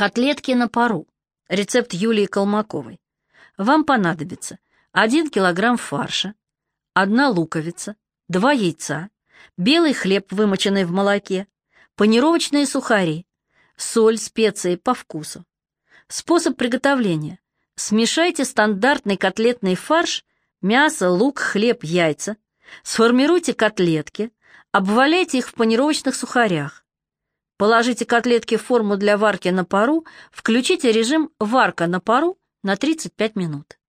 Котлетки на пару. Рецепт Юлии Колмаковой. Вам понадобится 1 килограмм фарша, 1 луковица, 2 яйца, белый хлеб, вымоченный в молоке, панировочные сухари, соль, специи по вкусу. Способ приготовления. Смешайте стандартный котлетный фарш, мясо, лук, хлеб, яйца, сформируйте котлетки, обваляйте их в панировочных сухарях. Положите котлетки в форму для варки на пару, включите режим «варка на пару» на 35 минут.